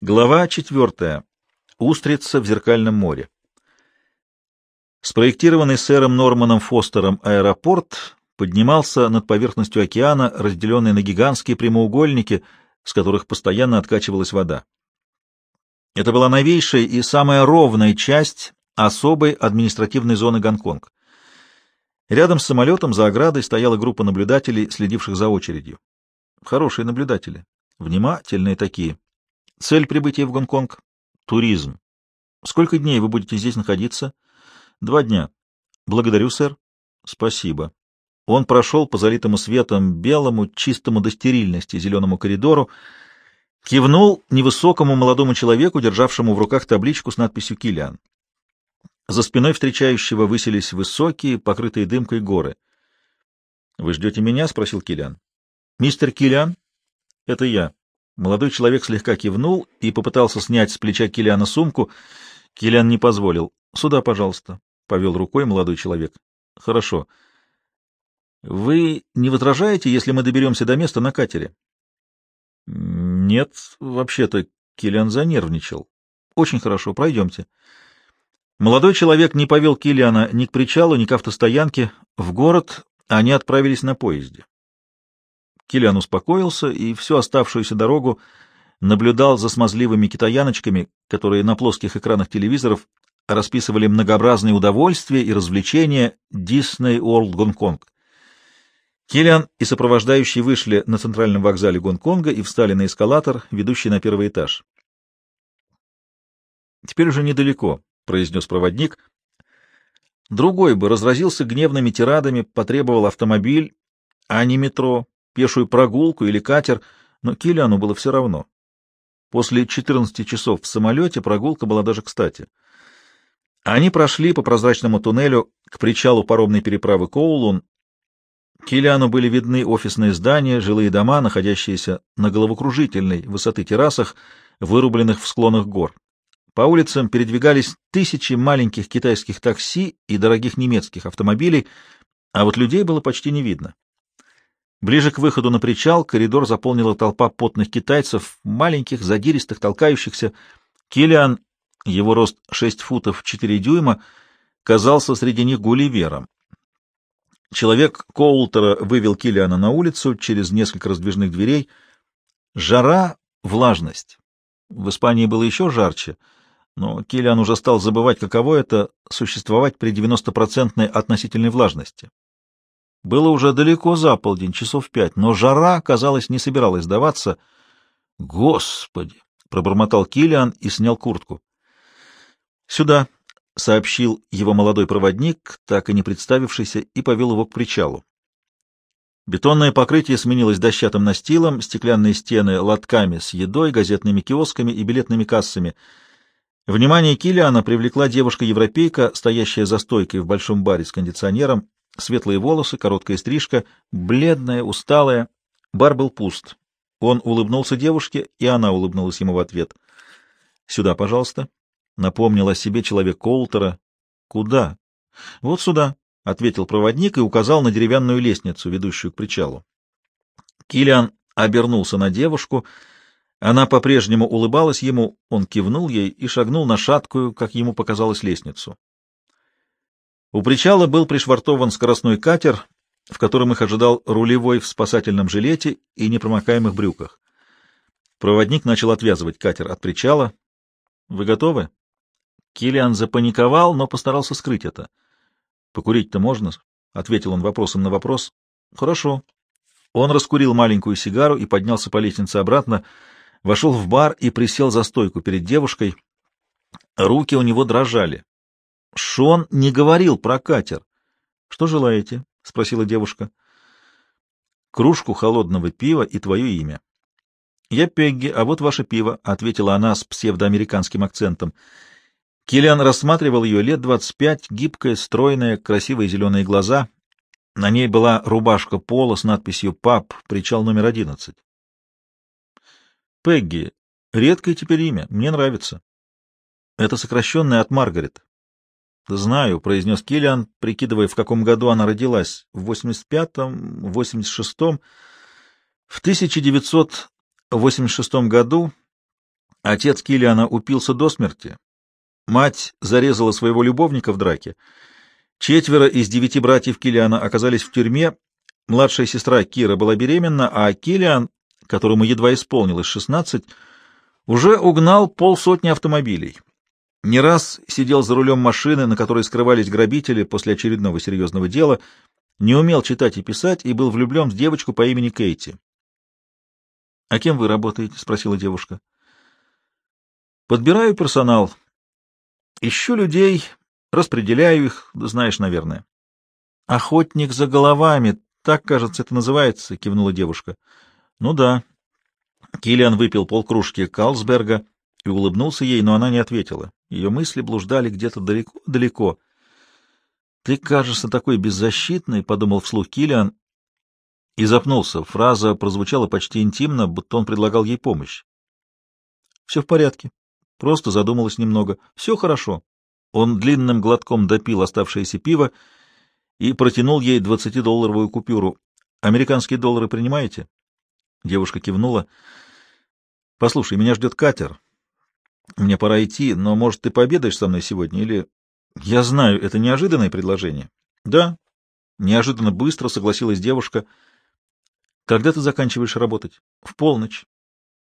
Глава четвертая. Устрица в зеркальном море. Спроектированный сэром Норманом Фостером аэропорт поднимался над поверхностью океана, разделенный на гигантские прямоугольники, с которых постоянно откачивалась вода. Это была новейшая и самая ровная часть особой административной зоны Гонконг. Рядом с самолетом за оградой стояла группа наблюдателей, следивших за очередью. Хорошие наблюдатели, внимательные такие. Цель прибытия в Гонконг — туризм. Сколько дней вы будете здесь находиться? Два дня. Благодарю, сэр. Спасибо. Он прошел по залитому светом белому, чистому до стерильности зеленому коридору, кивнул невысокому молодому человеку, державшему в руках табличку с надписью «Киллиан». За спиной встречающего высились высокие, покрытые дымкой горы. — Вы ждете меня? — спросил Киллиан. — Мистер Киллиан? — Это я. Молодой человек слегка кивнул и попытался снять с плеча Килиана сумку. Килиан не позволил. — Сюда, пожалуйста, — повел рукой молодой человек. — Хорошо. — Вы не возражаете, если мы доберемся до места на катере? — Нет, вообще-то Килиан занервничал. — Очень хорошо, пройдемте. Молодой человек не повел Килиана ни к причалу, ни к автостоянке. В город они отправились на поезде. Киллиан успокоился и всю оставшуюся дорогу наблюдал за смазливыми китаяночками, которые на плоских экранах телевизоров расписывали многообразные удовольствия и развлечения Disney World Гонконг. Киллиан и сопровождающие вышли на центральном вокзале Гонконга и встали на эскалатор, ведущий на первый этаж. «Теперь уже недалеко», — произнес проводник. Другой бы разразился гневными тирадами, потребовал автомобиль, а не метро, пешую прогулку или катер, но Килиану было все равно. После 14 часов в самолете прогулка была даже кстати. Они прошли по прозрачному туннелю к причалу паромной переправы Коулун. Килиану были видны офисные здания, жилые дома, находящиеся на головокружительной высоты террасах, вырубленных в склонах гор. По улицам передвигались тысячи маленьких китайских такси и дорогих немецких автомобилей, а вот людей было почти не видно. Ближе к выходу на причал коридор заполнила толпа потных китайцев, маленьких, задиристых, толкающихся. Килиан, его рост 6 футов 4 дюйма, казался среди них гулливером. Человек Коултера вывел Килиана на улицу через несколько раздвижных дверей. Жара, влажность. В Испании было еще жарче, но Килиан уже стал забывать, каково это — существовать при 90% относительной влажности. Было уже далеко за полдень, часов пять, но жара, казалось, не собиралась сдаваться. «Господи!» — пробормотал Килиан и снял куртку. «Сюда», — сообщил его молодой проводник, так и не представившийся, и повел его к причалу. Бетонное покрытие сменилось дощатым настилом, стеклянные стены — лотками с едой, газетными киосками и билетными кассами. Внимание Килиана привлекла девушка-европейка, стоящая за стойкой в большом баре с кондиционером. Светлые волосы, короткая стрижка, бледная, усталая. Бар был пуст. Он улыбнулся девушке, и она улыбнулась ему в ответ. — Сюда, пожалуйста. — напомнил о себе человек Колтера. — Куда? — Вот сюда, — ответил проводник и указал на деревянную лестницу, ведущую к причалу. Килиан обернулся на девушку. Она по-прежнему улыбалась ему, он кивнул ей и шагнул на шаткую, как ему показалось, лестницу. У причала был пришвартован скоростной катер, в котором их ожидал рулевой в спасательном жилете и непромокаемых брюках. Проводник начал отвязывать катер от причала. — Вы готовы? Килиан запаниковал, но постарался скрыть это. — Покурить-то можно? — ответил он вопросом на вопрос. — Хорошо. Он раскурил маленькую сигару и поднялся по лестнице обратно, вошел в бар и присел за стойку перед девушкой. Руки у него дрожали. Шон не говорил про катер. — Что желаете? — спросила девушка. — Кружку холодного пива и твое имя. — Я Пегги, а вот ваше пиво, — ответила она с псевдоамериканским акцентом. Киллиан рассматривал ее лет двадцать пять, гибкая, стройная, красивые зеленые глаза. На ней была рубашка пола с надписью «Пап, причал номер одиннадцать». — Пегги. Редкое теперь имя. Мне нравится. Это сокращенное от Маргарет. Знаю, произнес Киллиан, прикидывая, в каком году она родилась. В 85-м, 86-м. В 1986 году Отец Килиана упился до смерти. Мать зарезала своего любовника в драке. Четверо из девяти братьев Килиана оказались в тюрьме. Младшая сестра Кира была беременна, а Килиан, которому едва исполнилось шестнадцать, уже угнал полсотни автомобилей. Не раз сидел за рулем машины, на которой скрывались грабители после очередного серьезного дела, не умел читать и писать и был влюблен в девочку по имени Кейти. — А кем вы работаете? — спросила девушка. — Подбираю персонал. Ищу людей, распределяю их, знаешь, наверное. — Охотник за головами, так, кажется, это называется, — кивнула девушка. — Ну да. Киллиан выпил полкружки Калсберга и улыбнулся ей, но она не ответила. Ее мысли блуждали где-то далеко-далеко. — Ты кажешься такой беззащитной, — подумал вслух Киллиан, и запнулся. Фраза прозвучала почти интимно, будто он предлагал ей помощь. — Все в порядке. Просто задумалась немного. Все хорошо. Он длинным глотком допил оставшееся пиво и протянул ей двадцатидолларовую купюру. «Американские доллары принимаете?» Девушка кивнула. «Послушай, меня ждет катер. Мне пора идти, но, может, ты пообедаешь со мной сегодня или...» «Я знаю, это неожиданное предложение». «Да». Неожиданно быстро согласилась девушка. «Когда ты заканчиваешь работать?» «В полночь».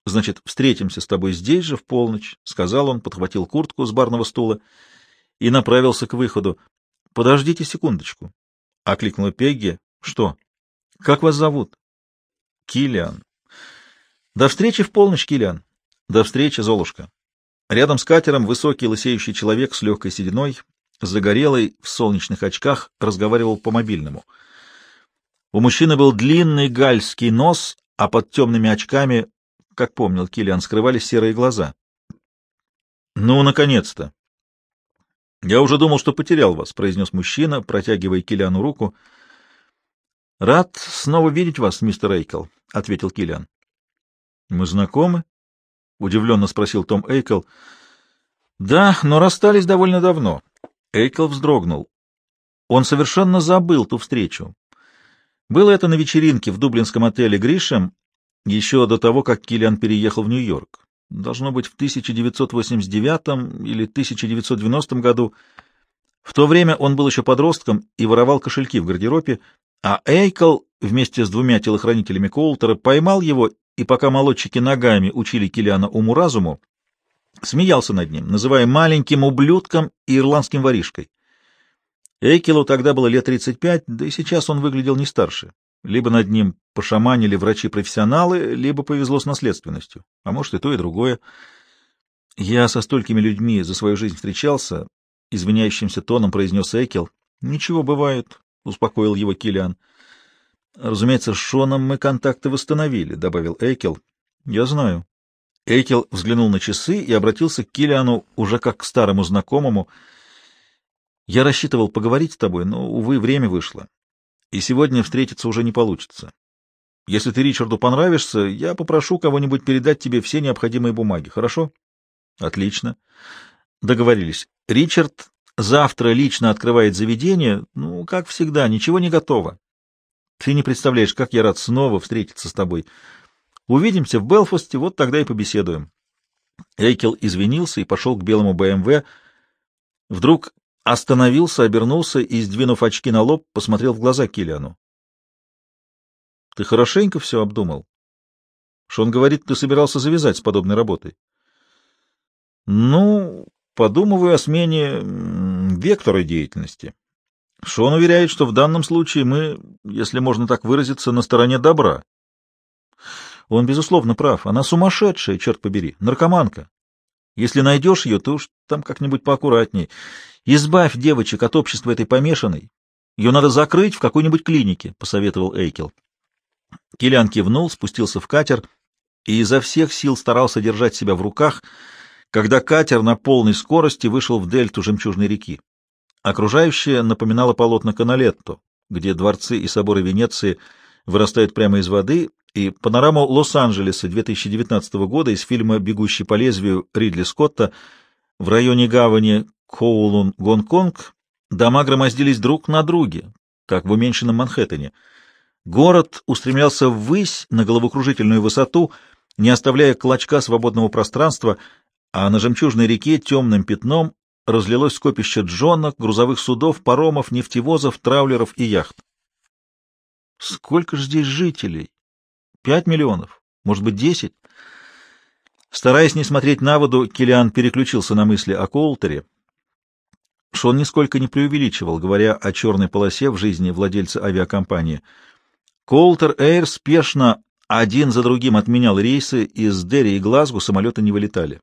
«Значит, встретимся с тобой здесь же в полночь», — сказал он, подхватил куртку с барного стула и направился к выходу. «Подождите секундочку», — окликнула Пегги. «Что? Как вас зовут?» «Киллиан». «До встречи в полночь, Киллиан». «До встречи, Золушка». Рядом с катером высокий лысеющий человек с легкой сединой, загорелый, в солнечных очках, разговаривал по мобильному. У мужчины был длинный гальский нос, а под темными очками, как помнил Киллиан, скрывались серые глаза. «Ну, наконец-то!» «Я уже думал, что потерял вас», — произнес мужчина, протягивая Киллиану руку. «Рад снова видеть вас, мистер Эйкл», — ответил Киллиан. «Мы знакомы?» — удивленно спросил Том Эйкл. «Да, но расстались довольно давно». Эйкл вздрогнул. Он совершенно забыл ту встречу. Было это на вечеринке в дублинском отеле «Гришем» еще до того, как Киллиан переехал в Нью-Йорк должно быть в 1989 или 1990 году. В то время он был еще подростком и воровал кошельки в гардеробе, а Эйкл вместе с двумя телохранителями Коултера поймал его и пока молодчики ногами учили Килиана уму-разуму, смеялся над ним, называя маленьким ублюдком и ирландским воришкой. Эйкелу тогда было лет 35, да и сейчас он выглядел не старше. Либо над ним пошаманили врачи-профессионалы, либо повезло с наследственностью. А может, и то, и другое. Я со столькими людьми за свою жизнь встречался, — извиняющимся тоном произнес Экел. — Ничего, бывает, — успокоил его Килиан. Разумеется, с Шоном мы контакты восстановили, — добавил Экел. — Я знаю. Экел взглянул на часы и обратился к Килиану уже как к старому знакомому. — Я рассчитывал поговорить с тобой, но, увы, время вышло и сегодня встретиться уже не получится. Если ты Ричарду понравишься, я попрошу кого-нибудь передать тебе все необходимые бумаги, хорошо? Отлично. Договорились. Ричард завтра лично открывает заведение, ну, как всегда, ничего не готово. Ты не представляешь, как я рад снова встретиться с тобой. Увидимся в Белфасте, вот тогда и побеседуем. Эйкел извинился и пошел к белому БМВ. Вдруг Остановился, обернулся и, сдвинув очки на лоб, посмотрел в глаза Килиану. — Ты хорошенько все обдумал? Шон говорит, ты собирался завязать с подобной работой. — Ну, подумываю о смене вектора деятельности. Шон уверяет, что в данном случае мы, если можно так выразиться, на стороне добра. Он, безусловно, прав. Она сумасшедшая, черт побери, наркоманка. Если найдешь ее, то уж там как-нибудь поаккуратней. Избавь девочек от общества этой помешанной. Ее надо закрыть в какой-нибудь клинике, — посоветовал Эйкел. Киллиан кивнул, спустился в катер и изо всех сил старался держать себя в руках, когда катер на полной скорости вышел в дельту жемчужной реки. Окружающее напоминало полотна Каналетто, где дворцы и соборы Венеции вырастают прямо из воды, и панораму Лос-Анджелеса 2019 года из фильма «Бегущий по лезвию» Ридли Скотта в районе гавани Коулун, Гонконг, дома громоздились друг на друге, как в уменьшенном Манхэттене. Город устремлялся ввысь на головокружительную высоту, не оставляя клочка свободного пространства, а на жемчужной реке темным пятном разлилось скопище джонок, грузовых судов, паромов, нефтевозов, траулеров и яхт. Сколько же здесь жителей? Пять миллионов? Может быть, десять? Стараясь не смотреть на воду, Килиан переключился на мысли о Коултере. Шон нисколько не преувеличивал, говоря о черной полосе в жизни владельца авиакомпании. Коултер Эйр спешно один за другим отменял рейсы, из Дерри и Глазгу самолеты не вылетали.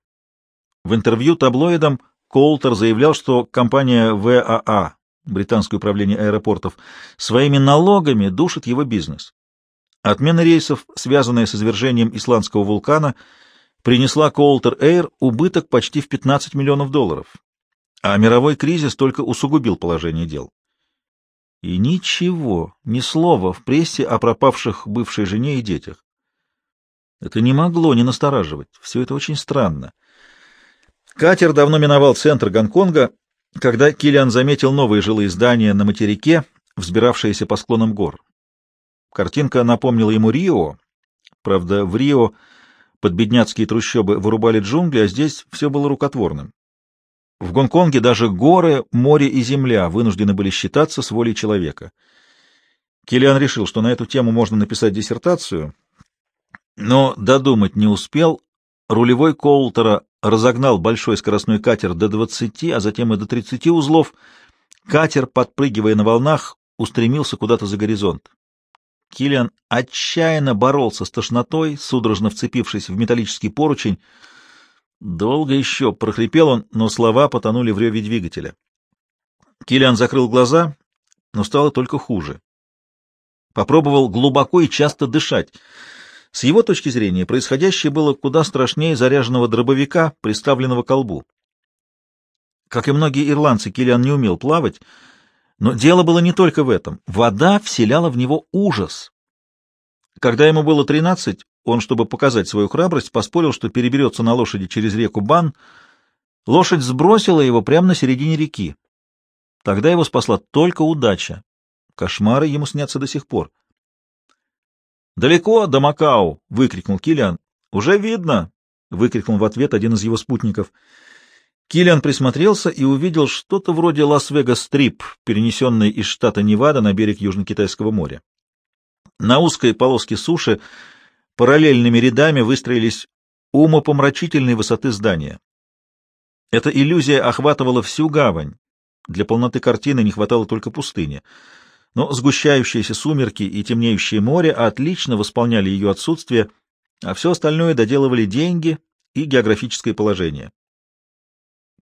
В интервью таблоидам Коултер заявлял, что компания ВАА, Британское управление аэропортов, своими налогами душит его бизнес. Отмена рейсов, связанная с извержением исландского вулкана, принесла Коултер Эйр убыток почти в 15 миллионов долларов, а мировой кризис только усугубил положение дел. И ничего, ни слова в прессе о пропавших бывшей жене и детях. Это не могло не настораживать, все это очень странно. Катер давно миновал центр Гонконга, когда Килиан заметил новые жилые здания на материке, взбиравшиеся по склонам гор. Картинка напомнила ему Рио. Правда, в Рио под бедняцкие трущобы вырубали джунгли, а здесь все было рукотворным. В Гонконге даже горы, море и земля вынуждены были считаться с волей человека. Киллиан решил, что на эту тему можно написать диссертацию, но додумать не успел. Рулевой Коултера разогнал большой скоростной катер до 20, а затем и до 30 узлов. Катер, подпрыгивая на волнах, устремился куда-то за горизонт. Киллиан отчаянно боролся с тошнотой, судорожно вцепившись в металлический поручень. Долго еще прохрипел он, но слова потонули в реве двигателя. Киллиан закрыл глаза, но стало только хуже. Попробовал глубоко и часто дышать. С его точки зрения происходящее было куда страшнее заряженного дробовика, приставленного к колбу. Как и многие ирландцы, Киллиан не умел плавать, но дело было не только в этом. Вода вселяла в него ужас. Когда ему было тринадцать, он, чтобы показать свою храбрость, поспорил, что переберется на лошади через реку Бан. Лошадь сбросила его прямо на середине реки. Тогда его спасла только удача. Кошмары ему снятся до сих пор. «Далеко до Макао!» — выкрикнул Килиан. «Уже видно!» — выкрикнул в ответ один из его спутников. Килиан присмотрелся и увидел что-то вроде Лас-Вегас-Стрип, перенесенный из штата Невада на берег Южно-Китайского моря. На узкой полоске суши параллельными рядами выстроились умопомрачительной высоты здания. Эта иллюзия охватывала всю гавань. Для полноты картины не хватало только пустыни — но сгущающиеся сумерки и темнеющее море отлично восполняли ее отсутствие, а все остальное доделывали деньги и географическое положение.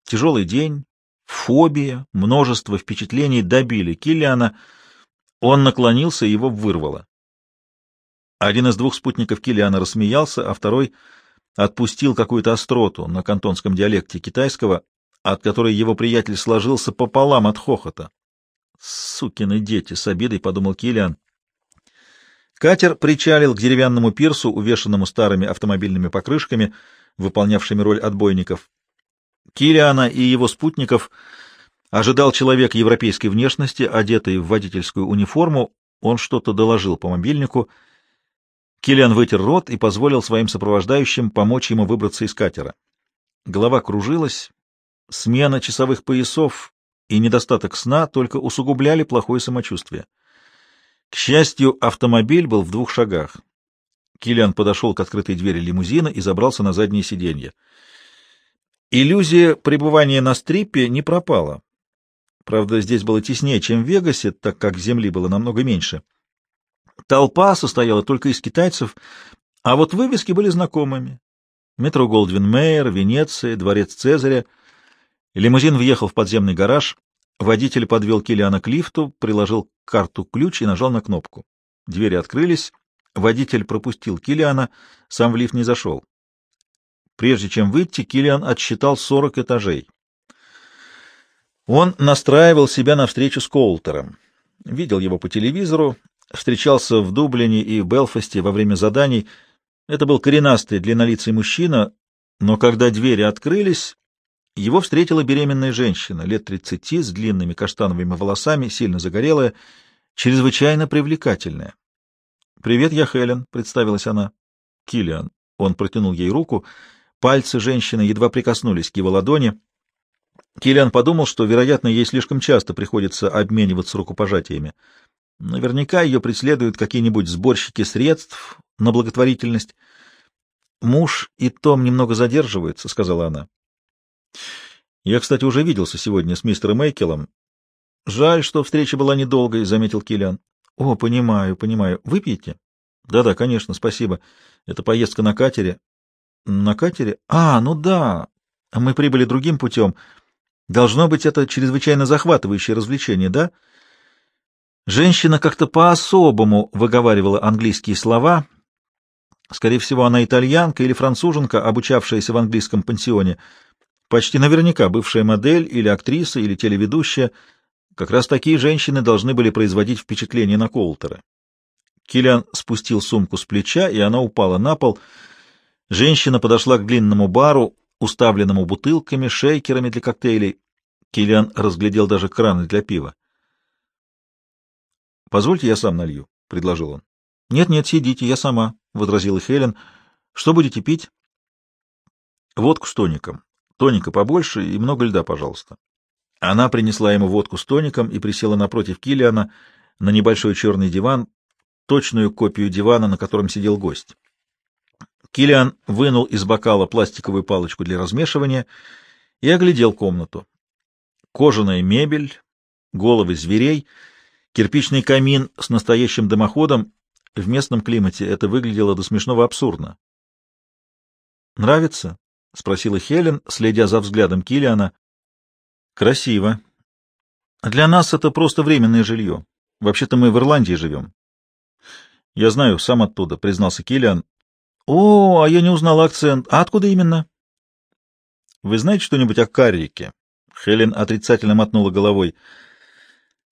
Тяжелый день, фобия, множество впечатлений добили Киллиана. Он наклонился и его вырвало. Один из двух спутников Киллиана рассмеялся, а второй отпустил какую-то остроту на кантонском диалекте китайского, от которой его приятель сложился пополам от хохота. Сукины дети, с обидой подумал Килиан. Катер причалил к деревянному пирсу, увешанному старыми автомобильными покрышками, выполнявшими роль отбойников. Килиана и его спутников ожидал человек европейской внешности, одетый в водительскую униформу. Он что-то доложил по мобильнику. Килиан вытер рот и позволил своим сопровождающим помочь ему выбраться из катера. Голова кружилась, смена часовых поясов и недостаток сна только усугубляли плохое самочувствие. К счастью, автомобиль был в двух шагах. Киллиан подошел к открытой двери лимузина и забрался на заднее сиденье. Иллюзия пребывания на стрипе не пропала. Правда, здесь было теснее, чем в Вегасе, так как земли было намного меньше. Толпа состояла только из китайцев, а вот вывески были знакомыми. Метро Голдвин-Мейер, Венеция, Дворец Цезаря — Лимузин въехал в подземный гараж. Водитель подвел Килиана к лифту, приложил карту-ключ и нажал на кнопку. Двери открылись. Водитель пропустил Килиана, сам в лифт не зашел. Прежде чем выйти, Килиан отсчитал 40 этажей. Он настраивал себя на встречу с Коултером. Видел его по телевизору, встречался в Дублине и Белфасте во время заданий. Это был коренастый, длиннолицый мужчина, но когда двери открылись, его встретила беременная женщина, лет тридцати, с длинными каштановыми волосами, сильно загорелая, чрезвычайно привлекательная. «Привет, я Хелен», — представилась она. «Киллиан». Он протянул ей руку. Пальцы женщины едва прикоснулись к его ладони. Киллиан подумал, что, вероятно, ей слишком часто приходится обмениваться рукопожатиями. Наверняка ее преследуют какие-нибудь сборщики средств на благотворительность. «Муж и Том немного задерживаются», — сказала она. «Я, кстати, уже виделся сегодня с мистером Мейкелом. Жаль, что встреча была недолгой», — заметил Киллиан. «О, понимаю, понимаю. Выпьете?» «Да-да, конечно, спасибо. Это поездка на катере». «На катере? А, ну да. Мы прибыли другим путем. Должно быть, это чрезвычайно захватывающее развлечение, да?» Женщина как-то по-особому выговаривала английские слова. Скорее всего, она итальянка или француженка, обучавшаяся в английском пансионе. Почти наверняка бывшая модель или актриса или телеведущая. Как раз такие женщины должны были производить впечатление на Колтера. Киллиан спустил сумку с плеча, и она упала на пол. Женщина подошла к длинному бару, уставленному бутылками, шейкерами для коктейлей. Киллиан разглядел даже краны для пива. Позвольте, я сам налью, — предложил он. — Нет-нет, сидите, я сама, — возразила Хелен. — Что будете пить? — Водку с тоником. Тоника побольше и много льда, пожалуйста. Она принесла ему водку с тоником и присела напротив Килиана на небольшой черный диван, точную копию дивана, на котором сидел гость. Килиан вынул из бокала пластиковую палочку для размешивания и оглядел комнату. Кожаная мебель, головы зверей — Кирпичный камин с настоящим дымоходом в местном климате это выглядело до смешного абсурдно. «Нравится?» — спросила Хелен, следя за взглядом Килиана. «Красиво. Для нас это просто временное жилье. Вообще-то мы в Ирландии живем». «Я знаю, сам оттуда», — признался Килиан. «О, а я не узнал акцент. А откуда именно?» «Вы знаете что-нибудь о Каррике?» Хелен отрицательно мотнула головой.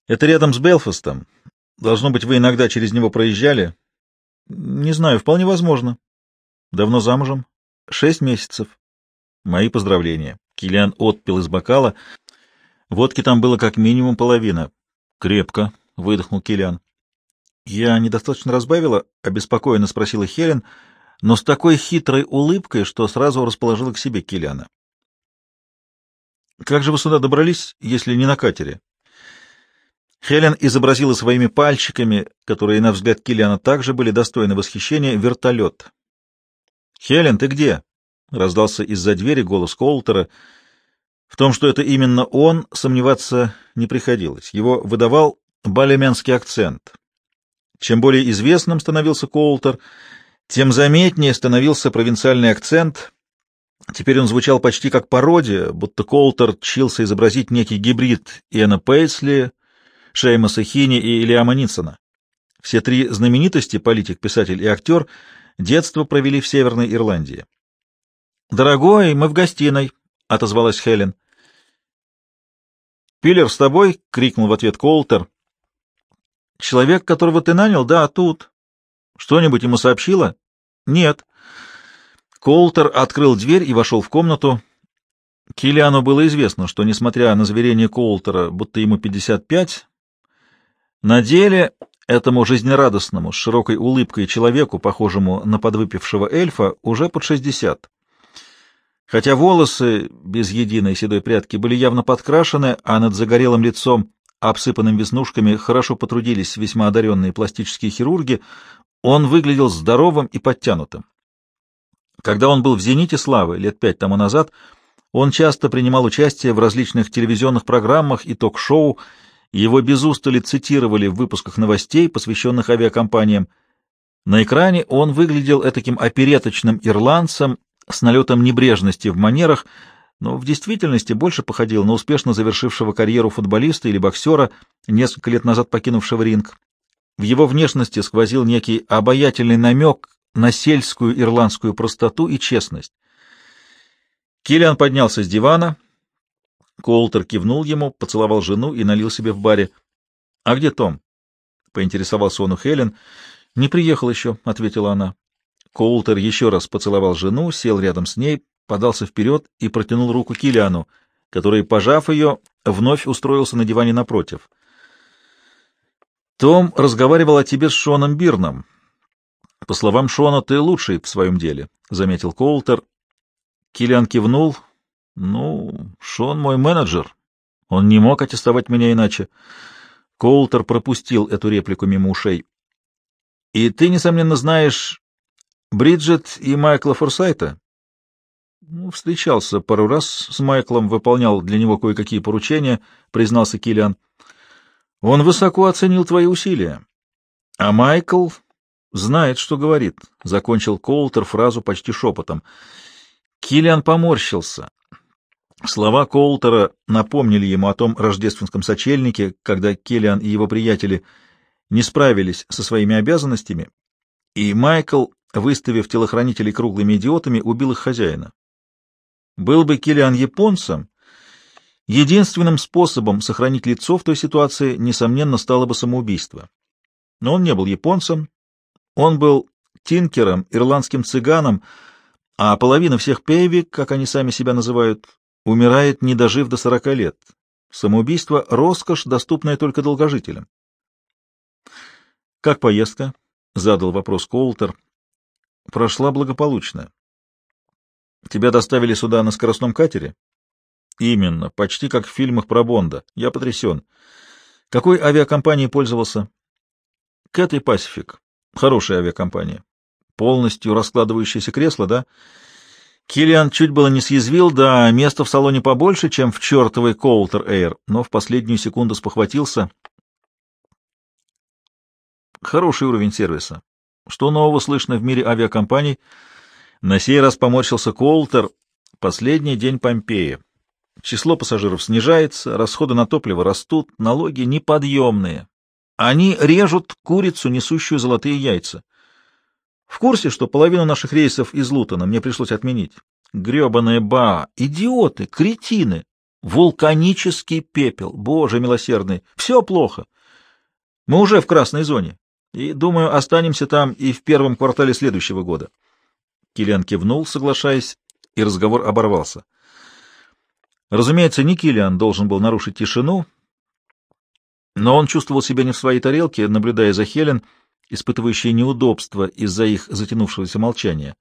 Это рядом с Белфастом. Должно быть, вы иногда через него проезжали. Не знаю, вполне возможно. Давно замужем? Шесть месяцев. Мои поздравления. Килиан отпил из бокала. Водки там было как минимум половина. Крепко, выдохнул Килиан. Я недостаточно разбавила, обеспокоенно спросила Хелен, но с такой хитрой улыбкой, что сразу расположила к себе Килиана. Как же вы сюда добрались, если не на катере? Хелен изобразила своими пальчиками, которые, на взгляд Киллиана, также были достойны восхищения, вертолет. «Хелен, ты где?» — раздался из-за двери голос Колтера. В том, что это именно он, сомневаться не приходилось. Его выдавал балемянский акцент. Чем более известным становился Колтер, тем заметнее становился провинциальный акцент. Теперь он звучал почти как пародия, будто Колтер чился изобразить некий гибрид Иэна Пейсли — Шеймаса Хини и Ильяма Нинсона. Все три знаменитости, политик, писатель и актер, детство провели в Северной Ирландии. «Дорогой, мы в гостиной», — отозвалась Хелен. «Пиллер с тобой?» — крикнул в ответ Колтер. «Человек, которого ты нанял? Да, тут. Что-нибудь ему сообщила?» «Нет». Колтер открыл дверь и вошел в комнату. Киллиану было известно, что, несмотря на заверение Колтера, будто ему 55, на деле этому жизнерадостному, с широкой улыбкой человеку, похожему на подвыпившего эльфа, уже под шестьдесят. Хотя волосы без единой седой прядки были явно подкрашены, а над загорелым лицом, обсыпанным веснушками, хорошо потрудились весьма одаренные пластические хирурги, он выглядел здоровым и подтянутым. Когда он был в «Зените славы» лет пять тому назад, он часто принимал участие в различных телевизионных программах и ток-шоу, его без устали цитировали в выпусках новостей, посвященных авиакомпаниям. На экране он выглядел этаким опереточным ирландцем с налетом небрежности в манерах, но в действительности больше походил на успешно завершившего карьеру футболиста или боксера, несколько лет назад покинувшего ринг. В его внешности сквозил некий обаятельный намек на сельскую ирландскую простоту и честность. Киллиан поднялся с дивана, Колтер кивнул ему, поцеловал жену и налил себе в баре. — А где Том? — поинтересовался он у Хелен. — Не приехал еще, — ответила она. Колтер еще раз поцеловал жену, сел рядом с ней, подался вперед и протянул руку Килиану, который, пожав ее, вновь устроился на диване напротив. Том разговаривал о тебе с Шоном Бирном. По словам Шона, ты лучший в своем деле, — заметил Коултер. Киллиан кивнул. Ну, Шон мой менеджер. Он не мог аттестовать меня иначе. Коултер пропустил эту реплику мимо ушей. И ты, несомненно, знаешь Бриджит и Майкла Форсайта? Ну, встречался пару раз с Майклом, выполнял для него кое-какие поручения, признался Киллиан. Он высоко оценил твои усилия. А Майкл знает, что говорит, — закончил Коултер фразу почти шепотом. Киллиан поморщился. Слова Коултера напомнили ему о том рождественском сочельнике, когда Киллиан и его приятели не справились со своими обязанностями, и Майкл, выставив телохранителей круглыми идиотами, убил их хозяина. Был бы Киллиан японцем, единственным способом сохранить лицо в той ситуации, несомненно, стало бы самоубийство. Но он не был японцем, он был тинкером, ирландским цыганом, а половина всех пейви, как они сами себя называют, умирает, не дожив до сорока лет. Самоубийство — роскошь, доступная только долгожителям. «Как поездка?» — задал вопрос Коултер. «Прошла благополучно. Тебя доставили сюда на скоростном катере?» «Именно, почти как в фильмах про Бонда. Я потрясен. Какой авиакомпанией пользовался?» «Кэт Пасифик. Хорошая авиакомпания. Полностью раскладывающееся кресло, да?» Киллиан чуть было не съязвил, да, место в салоне побольше, чем в чертовой Коултер Эйр, но в последнюю секунду спохватился. Хороший уровень сервиса. Что нового слышно в мире авиакомпаний? На сей раз поморщился Коултер. Последний день Помпеи. Число пассажиров снижается, расходы на топливо растут, налоги неподъемные. Они режут курицу, несущую золотые яйца. В курсе, что половину наших рейсов из Лутона мне пришлось отменить? Гребаные ба, идиоты, кретины, вулканический пепел, боже милосердный, все плохо. Мы уже в красной зоне, и, думаю, останемся там и в первом квартале следующего года. Киллиан кивнул, соглашаясь, и разговор оборвался. Разумеется, не Киллиан должен был нарушить тишину, но он чувствовал себя не в своей тарелке, наблюдая за Хелен, испытывающие неудобства из-за их затянувшегося молчания.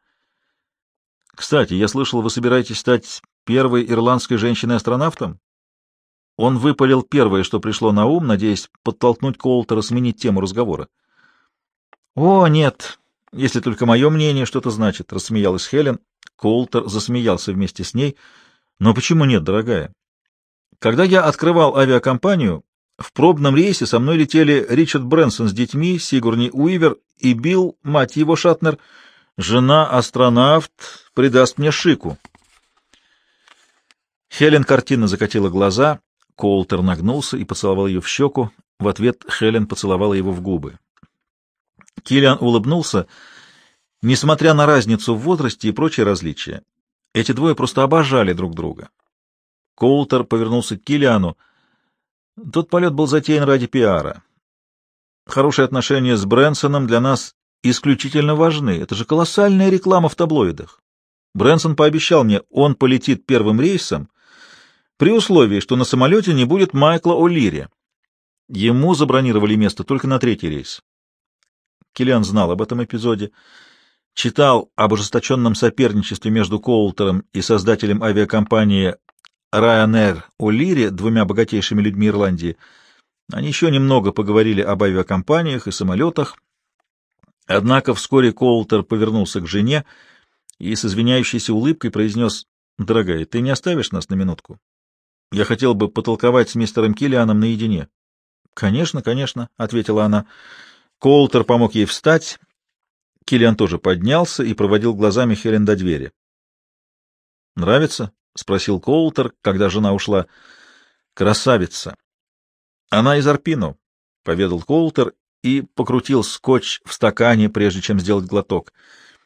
«Кстати, я слышал, вы собираетесь стать первой ирландской женщиной-астронавтом?» Он выпалил первое, что пришло на ум, надеясь подтолкнуть Коултера сменить тему разговора. «О, нет, если только мое мнение что-то значит», — рассмеялась Хелен. Коултер засмеялся вместе с ней. «Но почему нет, дорогая? Когда я открывал авиакомпанию, в пробном рейсе со мной летели Ричард Брэнсон с детьми, Сигурни Уивер и Билл, мать его Шатнер. Жена-астронавт придаст мне шику. Хелен картинно закатила глаза, Коултер нагнулся и поцеловал ее в щеку. В ответ Хелен поцеловала его в губы. Киллиан улыбнулся. Несмотря на разницу в возрасте и прочие различия, эти двое просто обожали друг друга. Коултер повернулся к Киллиану. Тот полет был затеян ради пиара. Хорошие отношения с Брэнсоном для нас исключительно важны. Это же колоссальная реклама в таблоидах. Брэнсон пообещал мне, он полетит первым рейсом, при условии, что на самолете не будет Майкла О'Лири. Ему забронировали место только на третий рейс. Киллиан знал об этом эпизоде, читал об ожесточенном соперничестве между Коултером и создателем авиакомпании Ryanair О'Лири, двумя богатейшими людьми Ирландии. Они еще немного поговорили об авиакомпаниях и самолетах. Однако вскоре Коултер повернулся к жене и с извиняющейся улыбкой произнес, «Дорогая, ты не оставишь нас на минутку? Я хотел бы потолковать с мистером Киллианом наедине». «Конечно, конечно», — ответила она. Коултер помог ей встать. Киллиан тоже поднялся и проводил глазами Хелен до двери. «Нравится?» — спросил Коултер, когда жена ушла. — Красавица! — Она из Арпино, — поведал Коултер и покрутил скотч в стакане, прежде чем сделать глоток.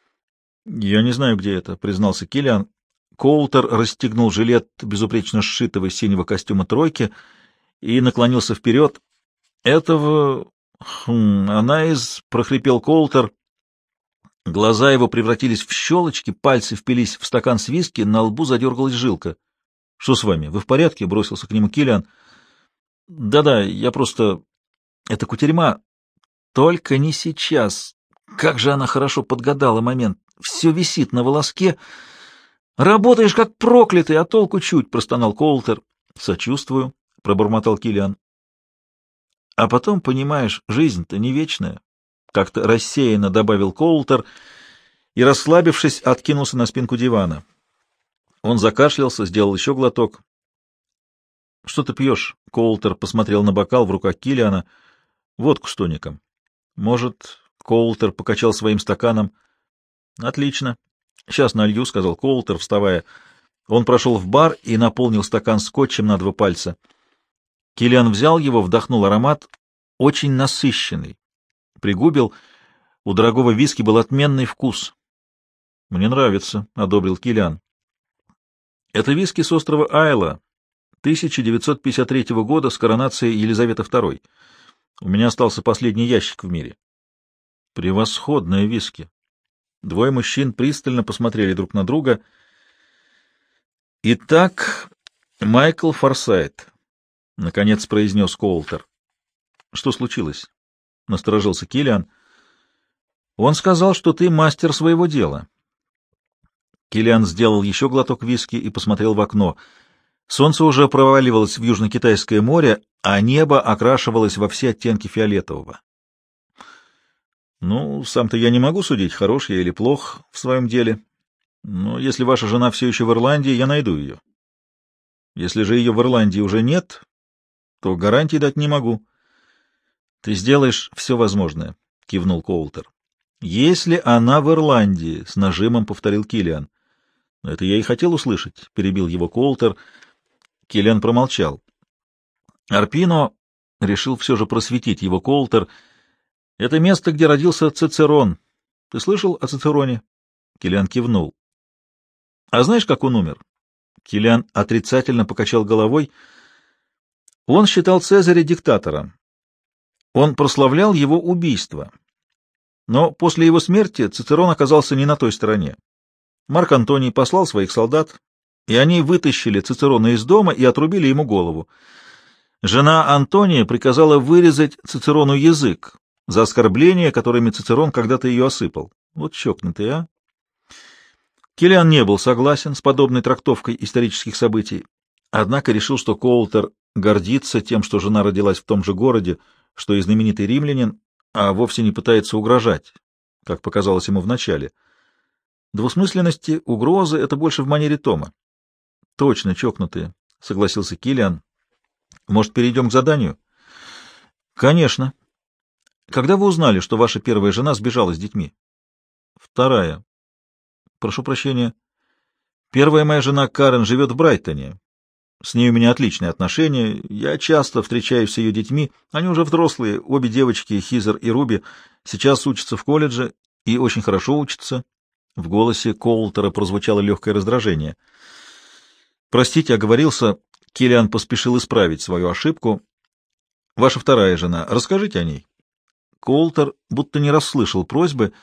— Я не знаю, где это, — признался Киллиан. Коултер расстегнул жилет безупречно сшитого синего костюма тройки и наклонился вперед. — Этого... Хм, она из... — прохрипел Коултер. Глаза его превратились в щелочки, пальцы впились в стакан с виски, на лбу задергалась жилка. — Что с вами? Вы в порядке? — бросился к нему Киллиан. Да — Да-да, я просто... Это кутерьма. Только не сейчас. Как же она хорошо подгадала момент. Все висит на волоске. Работаешь как проклятый, а толку чуть, — простонал Коултер. Сочувствую, — пробормотал Килиан. А потом, понимаешь, жизнь-то не вечная. Как-то рассеянно добавил Коултер и, расслабившись, откинулся на спинку дивана. Он закашлялся, сделал еще глоток. — Что ты пьешь? — Коултер посмотрел на бокал в руках Килиана. — Водку с тоником. — Может, Коултер покачал своим стаканом. — Отлично. — Сейчас налью, — сказал Коултер, вставая. Он прошел в бар и наполнил стакан скотчем на два пальца. Килиан взял его, вдохнул аромат, очень насыщенный. Пригубил. У дорогого виски был отменный вкус. — Мне нравится, — одобрил Килиан. Это виски с острова Айла, 1953 года с коронацией Елизаветы II. У меня остался последний ящик в мире. Превосходное виски. Двое мужчин пристально посмотрели друг на друга. Итак, Майкл Форсайт, — наконец произнес Коултер. — Что случилось? — насторожился Киллиан. — Он сказал, что ты мастер своего дела. Киллиан сделал еще глоток виски и посмотрел в окно. Солнце уже проваливалось в Южно-Китайское море, а небо окрашивалось во все оттенки фиолетового. Ну, сам-то я не могу судить, хорош я или плох в своем деле. Но если ваша жена все еще в Ирландии, я найду ее. Если же ее в Ирландии уже нет, то гарантий дать не могу. Ты сделаешь все возможное, — кивнул Коултер. Если она в Ирландии, — с нажимом повторил Килиан. Это я и хотел услышать, — перебил его Коултер. Киллиан промолчал. Арпино решил все же просветить его Коултер. Это место, где родился Цицерон. Ты слышал о Цицероне? Киллиан кивнул. А знаешь, как он умер? Киллиан отрицательно покачал головой. Он считал Цезаря диктатором. Он прославлял его убийство. Но после его смерти Цицерон оказался не на той стороне. Марк Антоний послал своих солдат, и они вытащили Цицерона из дома и отрубили ему голову. Жена Антония приказала вырезать Цицерону язык за оскорбления, которыми Цицерон когда-то ее осыпал. Вот чокнутый, а? Киллиан не был согласен с подобной трактовкой исторических событий, однако решил, что Коултер гордится тем, что жена родилась в том же городе, что и знаменитый римлянин, а вовсе не пытается угрожать, как показалось ему вначале. Двусмысленности, угрозы — это больше в манере Тома. — Точно, чокнутые, — согласился Киллиан. — Может, перейдем к заданию? — Конечно. Когда вы узнали, что ваша первая жена сбежала с детьми? — Вторая. — Прошу прощения. Первая моя жена Карен живет в Брайтоне. С ней у меня отличные отношения. Я часто встречаюсь с ее детьми. Они уже взрослые, обе девочки, Хизер и Руби, сейчас учатся в колледже и очень хорошо учатся. В голосе Коултера прозвучало легкое раздражение. «Простите, оговорился». Киллиан поспешил исправить свою ошибку. «Ваша вторая жена. Расскажите о ней». Коултер будто не расслышал просьбы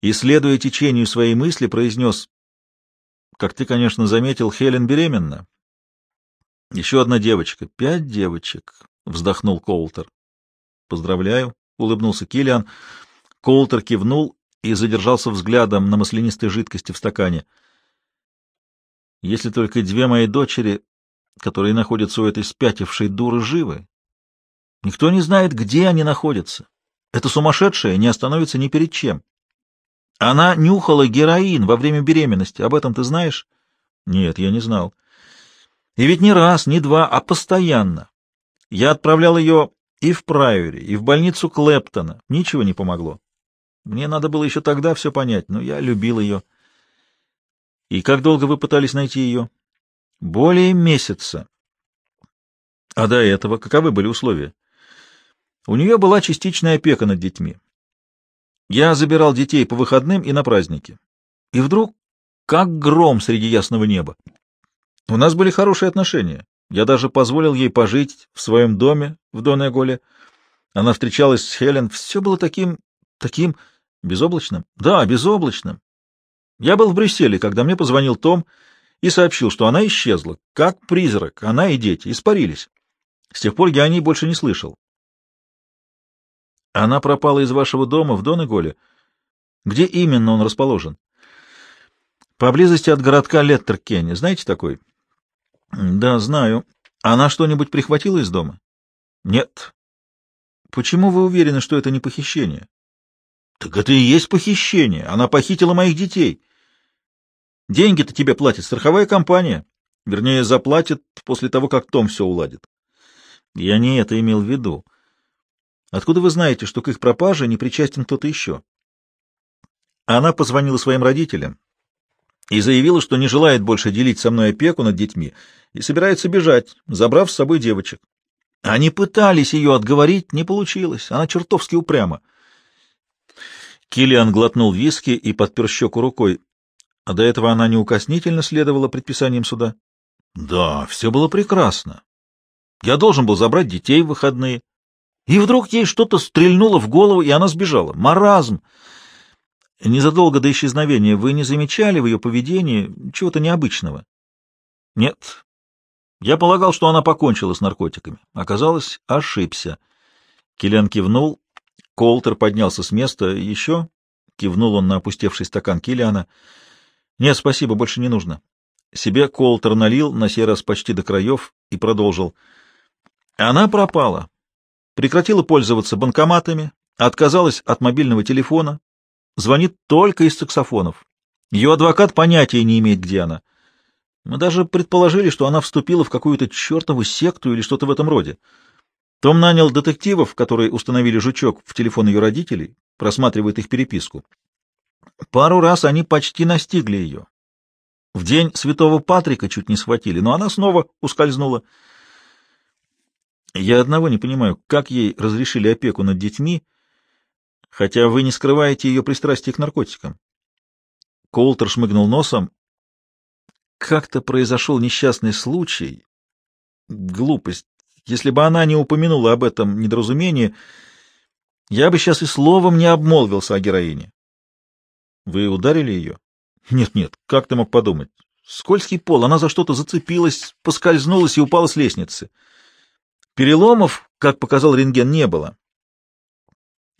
и, следуя течению своей мысли, произнес, «Как ты, конечно, заметил, Хелен беременна». «Еще одна девочка. Пять девочек», — вздохнул Коултер. «Поздравляю», — улыбнулся Киллиан. Коултер кивнул и задержался взглядом на маслянистой жидкости в стакане. Если только две мои дочери, которые находятся у этой спятившей дуры, живы, никто не знает, где они находятся. Эта сумасшедшая не остановится ни перед чем. Она нюхала героин во время беременности. Об этом ты знаешь? Нет, я не знал. И ведь не раз, не два, а постоянно. Я отправлял ее и в Прайори, и в больницу Клэптона. Ничего не помогло. Мне надо было еще тогда все понять, но я любил ее. И как долго вы пытались найти ее? Более месяца. А до этого каковы были условия? У нее была частичная опека над детьми. Я забирал детей по выходным и на праздники. И вдруг, как гром среди ясного неба. У нас были хорошие отношения. Я даже позволил ей пожить в своем доме в Донеголе. Она встречалась с Хелен. Все было таким, таким Безоблачным? Да, безоблачным. Я был в Брюсселе, когда мне позвонил Том и сообщил, что она исчезла, как призрак, она и дети, испарились. С тех пор я о ней больше не слышал. Она пропала из вашего дома в Донеголе? Где именно он расположен? Поблизости от городка Леттеркенни. Знаете такой? Да, знаю. Она что-нибудь прихватила из дома? Нет. Почему вы уверены, что это не похищение? Так это и есть похищение. Она похитила моих детей. Деньги-то тебе платит страховая компания. Вернее, заплатит после того, как Том все уладит. Я не это имел в виду. Откуда вы знаете, что к их пропаже не причастен кто-то еще? Она позвонила своим родителям и заявила, что не желает больше делить со мной опеку над детьми и собирается бежать, забрав с собой девочек. Они пытались ее отговорить, не получилось. Она чертовски упряма. Киллиан глотнул виски и подпер щеку рукой. А до этого она неукоснительно следовала предписаниям суда. Да, все было прекрасно. Я должен был забрать детей в выходные. И вдруг ей что-то стрельнуло в голову, и она сбежала. Маразм! Незадолго до исчезновения вы не замечали в ее поведении чего-то необычного? Нет. Я полагал, что она покончила с наркотиками. Оказалось, ошибся. Киллиан кивнул. Колтер поднялся с места. Еще? Кивнул он на опустевший стакан Киллиана. Нет, спасибо, больше не нужно. Себе Колтер налил, на сей раз почти до краев, и продолжил. Она пропала. Прекратила пользоваться банкоматами, отказалась от мобильного телефона, звонит только из саксофонов. Ее адвокат понятия не имеет, где она. Мы даже предположили, что она вступила в какую-то чертову секту или что-то в этом роде. Том нанял детективов, которые установили жучок в телефон ее родителей, просматривает их переписку. Пару раз они почти настигли ее. В день Святого Патрика чуть не схватили, но она снова ускользнула. Я одного не понимаю, как ей разрешили опеку над детьми, хотя вы не скрываете ее пристрастие к наркотикам. Колтер шмыгнул носом. Как-то произошел несчастный случай. Глупость. Если бы она не упомянула об этом недоразумении, я бы сейчас и словом не обмолвился о героине. Вы ударили ее? Нет-нет, как ты мог подумать? Скользкий пол, она за что-то зацепилась, поскользнулась и упала с лестницы. Переломов, как показал рентген, не было.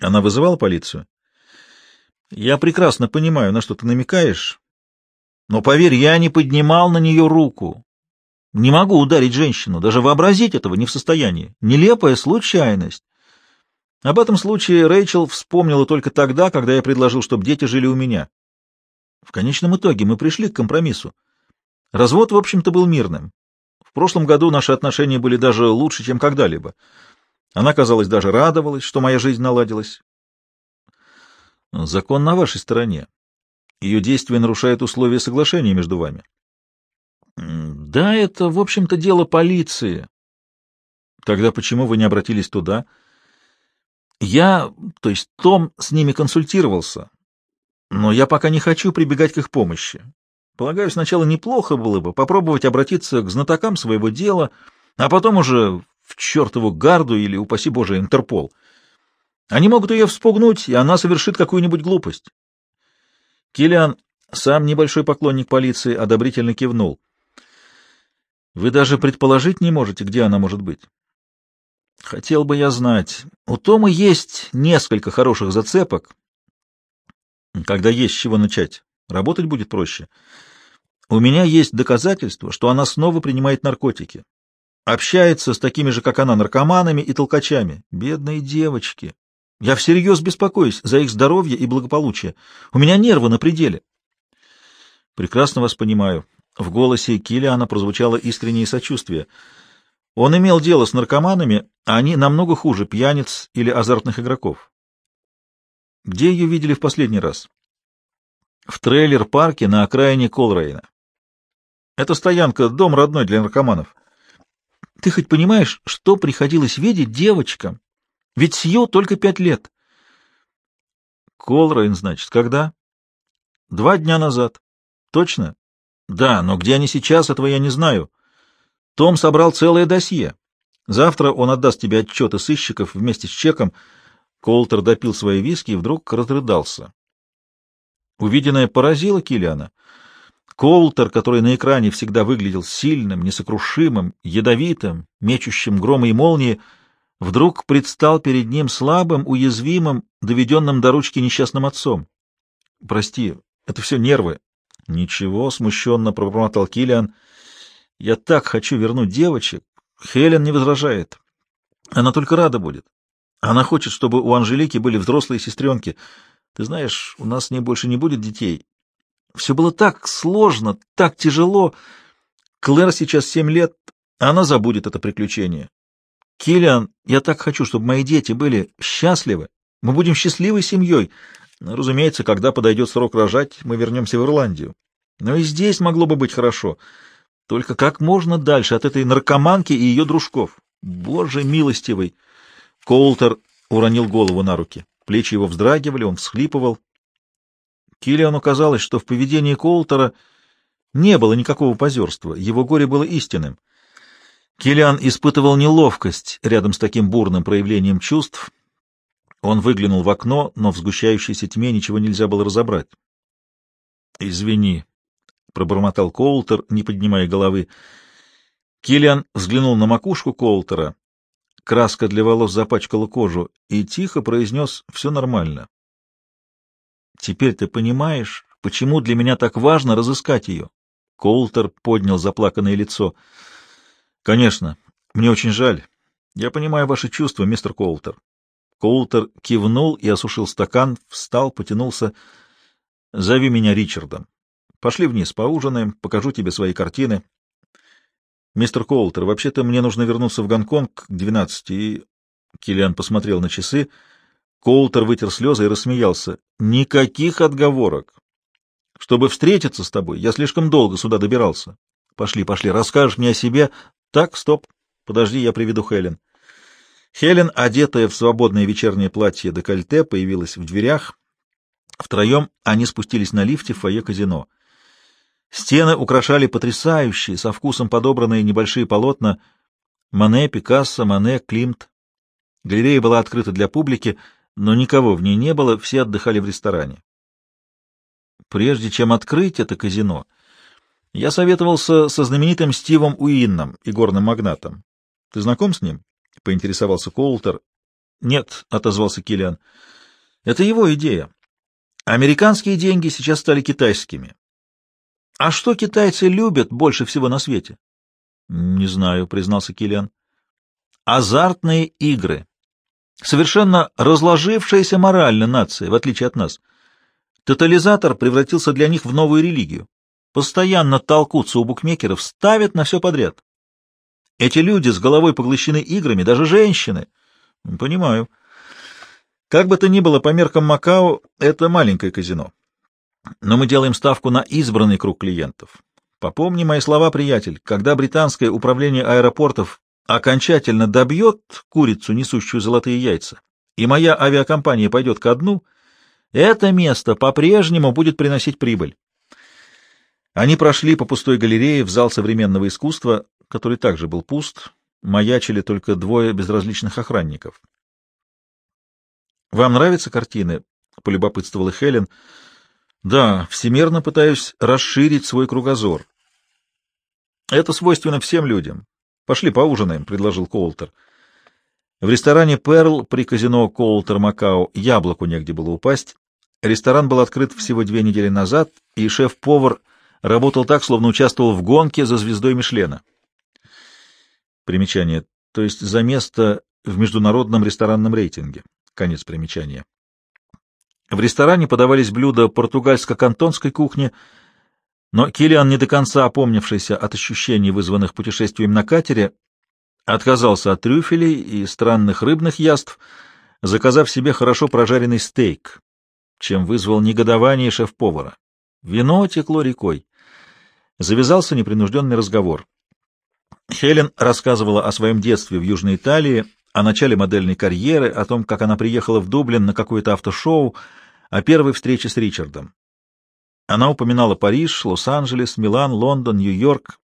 Она вызывала полицию? Я прекрасно понимаю, на что ты намекаешь, но, поверь, я не поднимал на нее руку. Не могу ударить женщину, даже вообразить этого не в состоянии. Нелепая случайность. Об этом случае Рэйчел вспомнила только тогда, когда я предложил, чтобы дети жили у меня. В конечном итоге мы пришли к компромиссу. Развод, в общем-то, был мирным. В прошлом году наши отношения были даже лучше, чем когда-либо. Она, казалось, даже радовалась, что моя жизнь наладилась. Закон на вашей стороне. Ее действия нарушают условия соглашения между вами. Да, это, в общем-то, дело полиции. Тогда почему вы не обратились туда? Я, то есть Том, с ними консультировался, но я пока не хочу прибегать к их помощи. Полагаю, сначала неплохо было бы попробовать обратиться к знатокам своего дела, а потом уже в чертову гарду или, упаси Боже, Интерпол. Они могут ее вспугнуть, и она совершит какую-нибудь глупость. Килиан, сам небольшой поклонник полиции, одобрительно кивнул. Вы даже предположить не можете, где она может быть. Хотел бы я знать. У Тома есть несколько хороших зацепок. Когда есть с чего начать, работать будет проще. У меня есть доказательства, что она снова принимает наркотики. Общается с такими же, как она, наркоманами и толкачами. Бедные девочки. Я всерьез беспокоюсь за их здоровье и благополучие. У меня нервы на пределе. Прекрасно вас понимаю. В голосе Килиана прозвучало искреннее сочувствие. Он имел дело с наркоманами, а они намного хуже пьяниц или азартных игроков. Где ее видели в последний раз? В трейлер-парке на окраине Колрейна. Это стоянка, дом родной для наркоманов. Ты хоть понимаешь, что приходилось видеть девочкам? Ведь Сью только пять лет. Колрейн, значит, когда? Два дня назад. Точно? Да, но где они сейчас, этого я не знаю. Том собрал целое досье. Завтра он отдаст тебе отчеты сыщиков вместе с чеком. Колтер допил свои виски и вдруг разрыдался. Увиденное поразило Киллиана. Колтер, который на экране всегда выглядел сильным, несокрушимым, ядовитым, мечущим громы и молнии, вдруг предстал перед ним слабым, уязвимым, доведенным до ручки несчастным отцом. Прости, это все нервы. Ничего, смущенно пробормотал Килиан. Я так хочу вернуть девочек. Хелен не возражает. Она только рада будет. Она хочет, чтобы у Анжелики были взрослые сестренки. Ты знаешь, у нас с ней больше не будет детей. Все было так сложно, так тяжело. Клэр сейчас семь лет, она забудет это приключение. Киллиан, я так хочу, чтобы мои дети были счастливы. Мы будем счастливой семьей. Разумеется, когда подойдет срок рожать, мы вернемся в Ирландию. Но и здесь могло бы быть хорошо. Только как можно дальше от этой наркоманки и ее дружков? Боже милостивый! Коултер уронил голову на руки. Плечи его вздрагивали, он всхлипывал. Киллиану казалось, что в поведении Коултера не было никакого позерства, его горе было истинным. Киллиан испытывал неловкость рядом с таким бурным проявлением чувств. Он выглянул в окно, но в сгущающейся тьме ничего нельзя было разобрать. «Извини», — пробормотал Коултер, не поднимая головы. Киллиан взглянул на макушку Коултера. Краска для волос запачкала кожу и тихо произнес «все нормально». «Теперь ты понимаешь, почему для меня так важно разыскать ее?» Коултер поднял заплаканное лицо. «Конечно, мне очень жаль. Я понимаю ваши чувства, мистер Коултер». Коултер кивнул и осушил стакан, встал, потянулся. «Зови меня Ричардом. Пошли вниз, поужинаем, покажу тебе свои картины». «Мистер Коултер, вообще-то мне нужно вернуться в Гонконг к двенадцати, и...» Киллиан посмотрел на часы. Коултер вытер слезы и рассмеялся. «Никаких отговорок. Чтобы встретиться с тобой, я слишком долго сюда добирался. Пошли, пошли, расскажешь мне о себе. Так, стоп, подожди, я приведу Хелен». Хелен, одетая в свободное вечернее платье декольте, появилась в дверях. Втроем они спустились на лифте в фойе казино. Стены украшали потрясающие, со вкусом подобранные небольшие полотна Мане, Пикассо, Мане, Климт. Галерея была открыта для публики, но никого в ней не было, все отдыхали в ресторане. Прежде чем открыть это казино, я советовался со знаменитым Стивом Уинном, игорным магнатом. Ты знаком с ним? — поинтересовался Коултер. — Нет, — отозвался Киллиан. — Это его идея. Американские деньги сейчас стали китайскими. А что китайцы любят больше всего на свете? — Не знаю, — признался Киллиан. — Азартные игры. Совершенно разложившаяся морально нация, в отличие от нас. Тотализатор превратился для них в новую религию. Постоянно толкутся у букмекеров, ставят на все подряд. Эти люди с головой поглощены играми, даже женщины. Понимаю. Как бы то ни было, по меркам Макао, это маленькое казино. Но мы делаем ставку на избранный круг клиентов. Попомни мои слова, приятель, когда британское управление аэропортов окончательно добьет курицу, несущую золотые яйца, и моя авиакомпания пойдет ко дну, это место по-прежнему будет приносить прибыль. Они прошли по пустой галерее в зал современного искусства, который также был пуст, маячили только двое безразличных охранников. «Вам нравятся картины?» — полюбопытствовала Хелен. Да, всемерно пытаюсь расширить свой кругозор. Это свойственно всем людям. Пошли поужинаем, — предложил Коултер. В ресторане «Перл» при казино «Коултер Макао» яблоку негде было упасть. Ресторан был открыт всего две недели назад, и шеф-повар работал так, словно участвовал в гонке за звездой Мишлена. Примечание. То есть за место в международном ресторанном рейтинге. Конец примечания. В ресторане подавались блюда португальско-кантонской кухни, но Килиан, не до конца опомнившийся от ощущений, вызванных путешествием на катере, отказался от трюфелей и странных рыбных яств, заказав себе хорошо прожаренный стейк, чем вызвал негодование шеф-повара. Вино текло рекой. Завязался непринужденный разговор. Хелен рассказывала о своем детстве в Южной Италии, о начале модельной карьеры, о том, как она приехала в Дублин на какое-то автошоу, о первой встрече с Ричардом. Она упоминала Париж, Лос-Анджелес, Милан, Лондон, Нью-Йорк,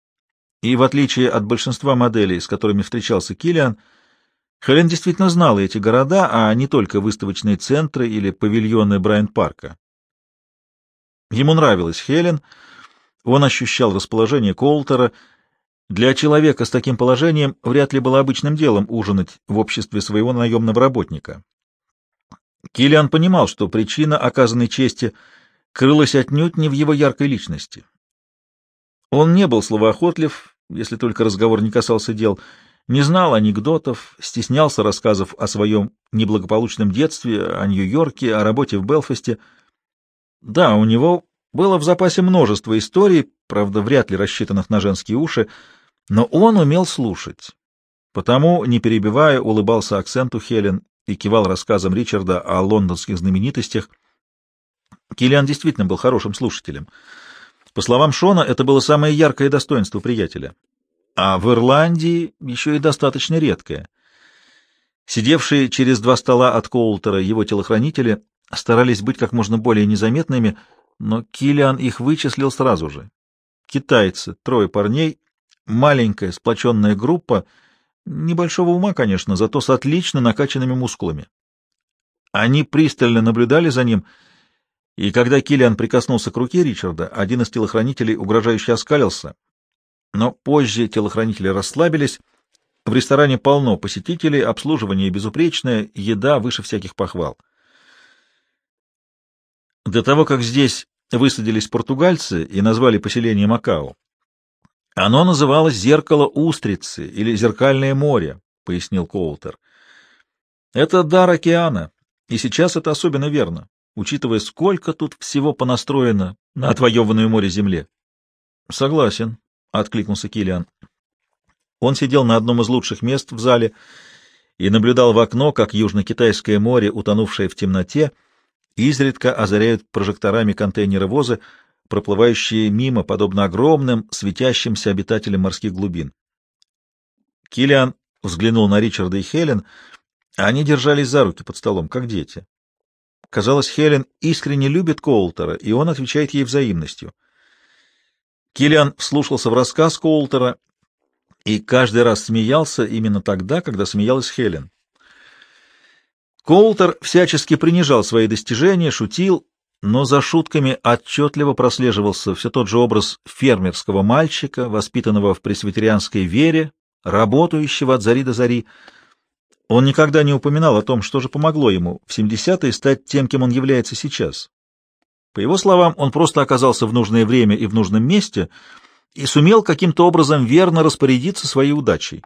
и в отличие от большинства моделей, с которыми встречался Киллиан, Хелен действительно знала эти города, а не только выставочные центры или павильоны Брайан-парка. Ему нравилась Хелен, он ощущал расположение Колтера. Для человека с таким положением вряд ли было обычным делом ужинать в обществе своего наемного работника. Килиан понимал, что причина оказанной чести крылась отнюдь не в его яркой личности. Он не был словоохотлив, если только разговор не касался дел, не знал анекдотов, стеснялся рассказов о своем неблагополучном детстве, о Нью-Йорке, о работе в Белфасте. Да, у него было в запасе множество историй, правда, вряд ли рассчитанных на женские уши, но он умел слушать. Потому, не перебивая, улыбался акценту Хелен и кивал рассказам Ричарда о лондонских знаменитостях. Киллиан действительно был хорошим слушателем. По словам Шона, это было самое яркое достоинство приятеля. А в Ирландии еще и достаточно редкое. Сидевшие через два стола от Коултера его телохранители старались быть как можно более незаметными, но Киллиан их вычислил сразу же. Китайцы, трое парней, маленькая сплоченная группа, небольшого ума, конечно, зато с отлично накачанными мускулами. Они пристально наблюдали за ним, и когда Киллиан прикоснулся к руке Ричарда, один из телохранителей угрожающе оскалился. Но позже телохранители расслабились. В ресторане полно посетителей, обслуживание безупречное, еда выше всяких похвал. До того, как здесь высадились португальцы и назвали поселение Макао, оно называлось «Зеркало устрицы» или «Зеркальное море», — пояснил Коултер. Это дар океана, и сейчас это особенно верно, учитывая, сколько тут всего понастроено на отвоеванную море земле. — Согласен, — откликнулся Килиан. Он сидел на одном из лучших мест в зале и наблюдал в окно, как Южно-Китайское море, утонувшее в темноте, изредка озаряют прожекторами контейнеры возы, проплывающие мимо, подобно огромным, светящимся обитателям морских глубин. Килиан взглянул на Ричарда и Хелен, они держались за руки под столом, как дети. Казалось, Хелен искренне любит Коултера, и он отвечает ей взаимностью. Килиан вслушался в рассказ Коултера и каждый раз смеялся именно тогда, когда смеялась Хелен. Коултер всячески принижал свои достижения, шутил, но за шутками отчетливо прослеживался все тот же образ фермерского мальчика, воспитанного в пресвитерианской вере, работающего от зари до зари. Он никогда не упоминал о том, что же помогло ему в 70-е стать тем, кем он является сейчас. По его словам, он просто оказался в нужное время и в нужном месте и сумел каким-то образом верно распорядиться своей удачей.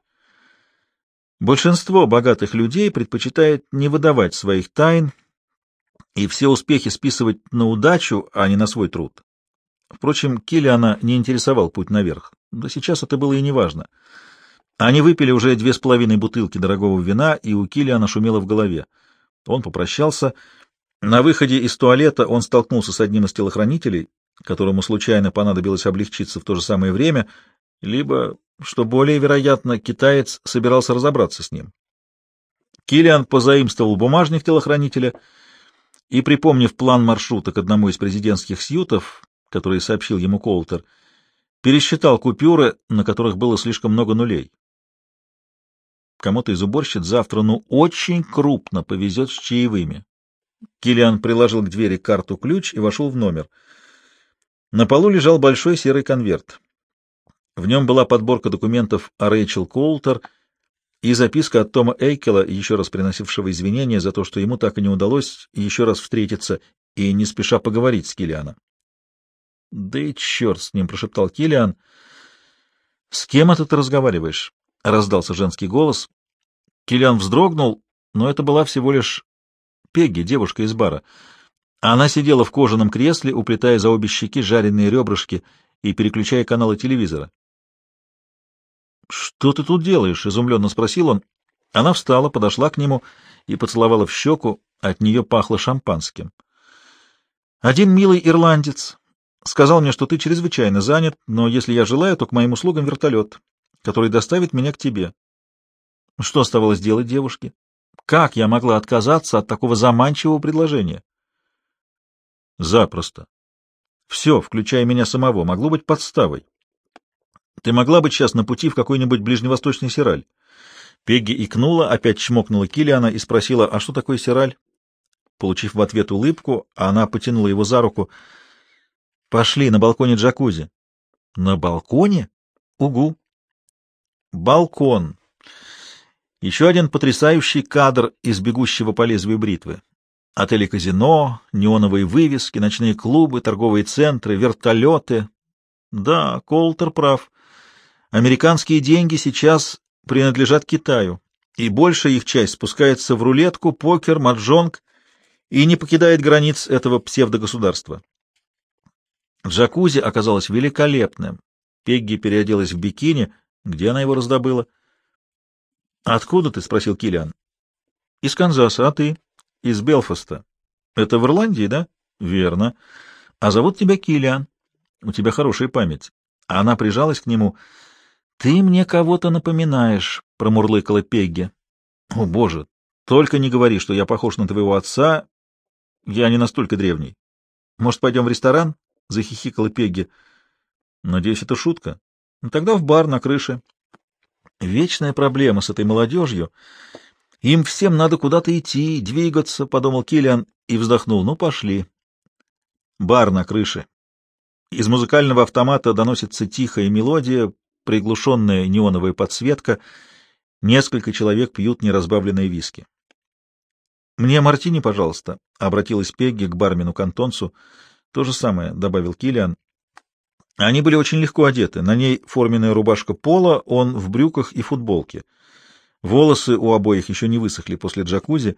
Большинство богатых людей предпочитает не выдавать своих тайн, и все успехи списывать на удачу, а не на свой труд. Впрочем, Киллиана не интересовал путь наверх. Да сейчас это было и неважно. Они выпили уже две с половиной бутылки дорогого вина, и у Киллиана шумело в голове. Он попрощался. На выходе из туалета он столкнулся с одним из телохранителей, которому случайно понадобилось облегчиться в то же самое время, либо, что более вероятно, китаец собирался разобраться с ним. Киллиан позаимствовал бумажник телохранителя — и, припомнив план маршрута к одному из президентских сьютов, который сообщил ему Колтер, пересчитал купюры, на которых было слишком много нулей. Кому-то из уборщиц завтра, ну, очень крупно повезет с чаевыми. Килиан приложил к двери карту-ключ и вошел в номер. На полу лежал большой серый конверт. В нем была подборка документов о Рэйчел Колтер — и записка от Тома Эйкела, еще раз приносившего извинения за то, что ему так и не удалось еще раз встретиться и не спеша поговорить с Килианом. «Да и черт с ним!» — прошептал Килиан. «С кем это ты разговариваешь?» — раздался женский голос. Килиан вздрогнул, но это была всего лишь Пегги, девушка из бара. Она сидела в кожаном кресле, уплетая за обе щеки жареные ребрышки и переключая каналы телевизора. «Что ты тут делаешь?» — изумленно спросил он. Она встала, подошла к нему и поцеловала в щеку, от нее пахло шампанским. «Один милый ирландец сказал мне, что ты чрезвычайно занят, но если я желаю, то к моим услугам вертолет, который доставит меня к тебе». Что оставалось делать девушке? Как я могла отказаться от такого заманчивого предложения? Запросто. Все, включая меня самого, могло быть подставой. Ты могла быть сейчас на пути в какой-нибудь ближневосточный сираль. Пегги икнула, опять чмокнула Килиана и спросила, а что такое сираль? Получив в ответ улыбку, она потянула его за руку. Пошли, на балконе джакузи. На балконе? Угу. Балкон. Еще один потрясающий кадр из бегущего по лезвию бритвы. Отели-казино, неоновые вывески, ночные клубы, торговые центры, вертолеты. Да, Колтер прав. Американские деньги сейчас принадлежат Китаю, и большая их часть спускается в рулетку, покер, маджонг и не покидает границ этого псевдогосударства. Джакузи оказалось великолепным. Пегги переоделась в бикини. Где она его раздобыла? — Откуда ты? — спросил Килиан. Из Канзаса. А ты? — Из Белфаста. — Это в Ирландии, да? — Верно. — А зовут тебя Килиан. У тебя хорошая память. А она прижалась к нему. — Ты мне кого-то напоминаешь, — промурлыкала Пегги. — О, боже, только не говори, что я похож на твоего отца. Я не настолько древний. Может, пойдем в ресторан? — захихикала Пегги. — Надеюсь, это шутка. Ну, тогда в бар на крыше. Вечная проблема с этой молодежью. Им всем надо куда-то идти, двигаться, — подумал Киллиан и вздохнул. Ну, пошли. Бар на крыше. Из музыкального автомата доносится тихая мелодия, приглушенная неоновая подсветка. Несколько человек пьют неразбавленные виски. «Мне мартини, пожалуйста», — обратилась Пегги к бармену Кантонцу. «То же самое», — добавил Киллиан. Они были очень легко одеты. На ней форменная рубашка пола, он в брюках и футболке. Волосы у обоих еще не высохли после джакузи.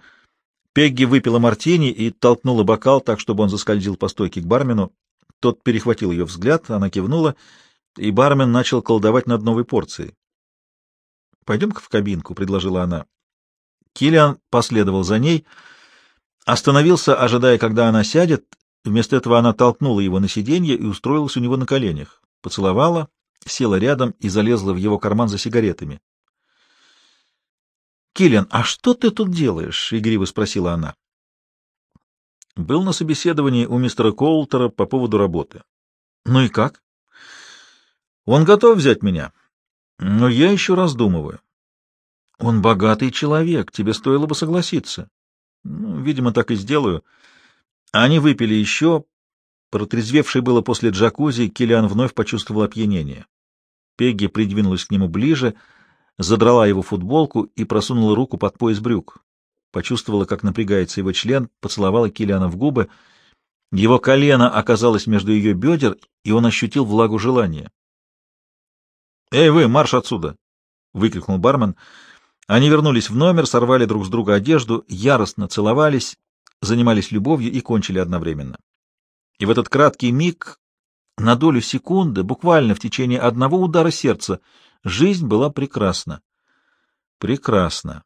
Пегги выпила мартини и толкнула бокал так, чтобы он заскользил по стойке к бармену. Тот перехватил ее взгляд, она кивнула, и бармен начал колдовать над новой порцией. — Пойдем-ка в кабинку, — предложила она. Киллиан последовал за ней, остановился, ожидая, когда она сядет, Вместо этого она толкнула его на сиденье и устроилась у него на коленях, поцеловала, села рядом и залезла в его карман за сигаретами. «Киллиан, а что ты тут делаешь?» — игриво спросила она. «Был на собеседовании у мистера Коултера по поводу работы». «Ну и как?» «Он готов взять меня, но я еще раздумываю». «Он богатый человек, тебе стоило бы согласиться». «Ну, видимо, так и сделаю». Они выпили еще. Протрезвевший было после джакузи, Килиан вновь почувствовал опьянение. Пегги придвинулась к нему ближе, задрала его футболку и просунула руку под пояс брюк. Почувствовала, как напрягается его член, поцеловала Килиана в губы. Его колено оказалось между ее бедер, и он ощутил влагу желания. «Эй, вы, марш отсюда!» — выкрикнул бармен. Они вернулись в номер, сорвали друг с друга одежду, яростно целовались занимались любовью и кончили одновременно. И в этот краткий миг, на долю секунды, буквально в течение одного удара сердца, жизнь была прекрасна. Прекрасна.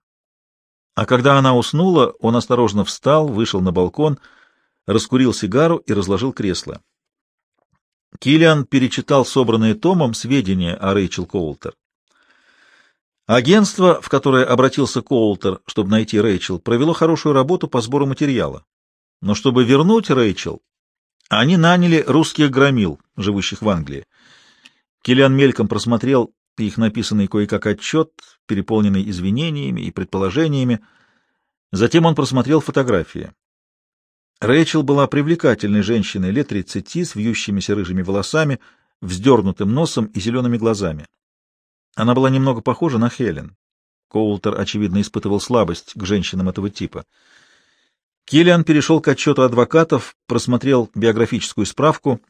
А когда она уснула, он осторожно встал, вышел на балкон, раскурил сигару и разложил кресло. Киллиан перечитал собранные томом сведения о Рэйчел Коултер. Агентство, в которое обратился Коултер, чтобы найти Рэйчел, провело хорошую работу по сбору материала. Но чтобы вернуть Рэйчел, они наняли русских громил, живущих в Англии. Киллиан мельком просмотрел их написанный кое-как отчет, переполненный извинениями и предположениями. Затем он просмотрел фотографии. Рэйчел была привлекательной женщиной лет тридцати, с вьющимися рыжими волосами, вздернутым носом и зелеными глазами. Она была немного похожа на Хелен. Коултер, очевидно, испытывал слабость к женщинам этого типа. Киллиан перешел к отчету адвокатов, просмотрел биографическую справку.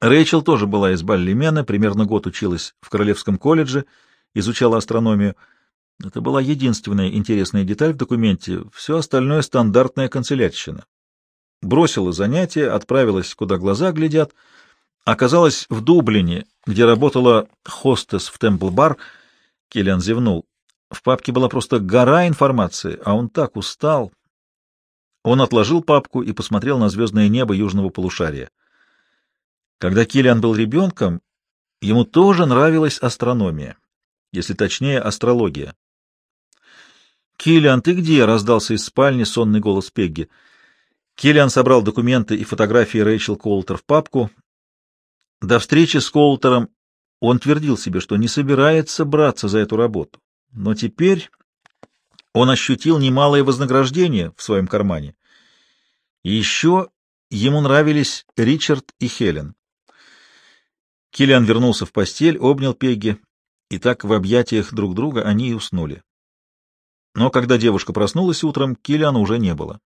Рэйчел тоже была из Баллимена, примерно год училась в Королевском колледже, изучала астрономию. Это была единственная интересная деталь в документе, все остальное — стандартная канцелярщина. Бросила занятия, отправилась, куда глаза глядят — оказалась в Дублине, где работала хостес в Темпл-бар. Киллиан зевнул. В папке была просто гора информации, а он так устал. Он отложил папку и посмотрел на звездное небо южного полушария. Когда Киллиан был ребенком, ему тоже нравилась астрономия, если точнее, астрология. «Киллиан, ты где?» — раздался из спальни сонный голос Пегги. Киллиан собрал документы и фотографии Рэйчел Колтер в папку, до встречи с Колтером он твердил себе, что не собирается браться за эту работу. Но теперь он ощутил немалое вознаграждение в своем кармане. И еще ему нравились Ричард и Хелен. Киллиан вернулся в постель, обнял Пегги, и так в объятиях друг друга они и уснули. Но когда девушка проснулась утром, Киллиана уже не было.